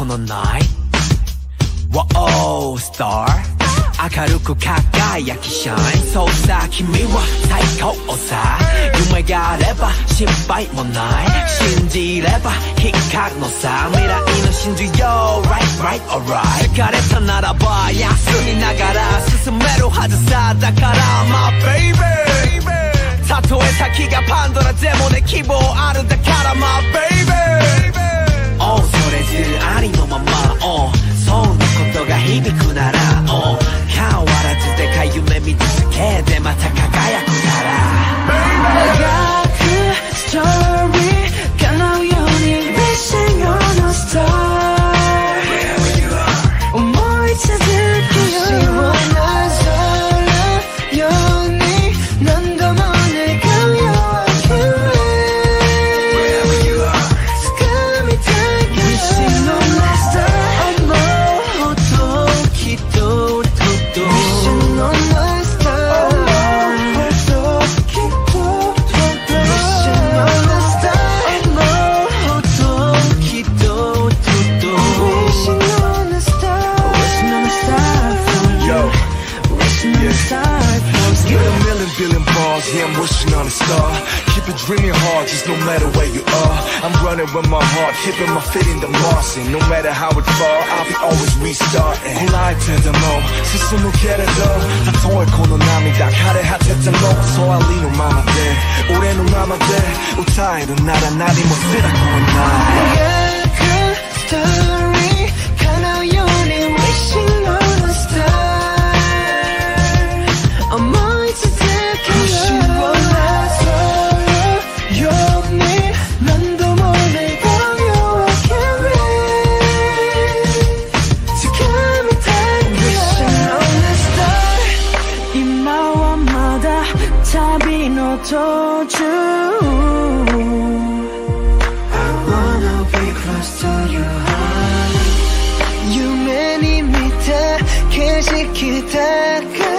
このない?ワオスター明るく輝きシャイン。そうさ君は最高さ。夢があれば失敗もない。信じれば光るのさ。未来の真珠よ。Right, right, alright. 疲れたならば休みながら進めるはずさ。だから My baby. たとえ先がパンドラでもね希望あるだから My baby. wishing on a star. Get a million billion balls, yeah, I'm wishing on a star. Keep it dreaming hard, just no matter where you are. I'm running with my heart, keeping my feet in the Martian. No matter how it fall, I'll be always restarting. 콜라이트도 스스로 깨려도 다 토할 코너 남이 다 카레 핫했던 너 소알리노 마마데 올해는 마마데 우타이도 나라 나리 못 쓰라고 나 yeah. 旅の途中 I wanna be close to you 夢に見た景色だから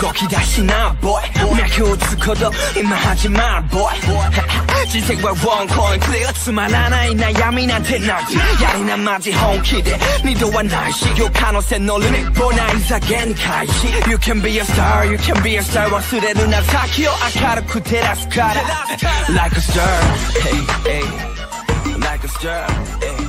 動き出しな boy 脈打つこと今始まる boy 人生はワンコインクリアつまらない悩みなんてないやりなマジ本気で二度はないしよ可能性のリミットないざ限界し You can be a star, you can be a star 忘れるな先を明るく照らすから Like a star, hey, hey Like a star, hey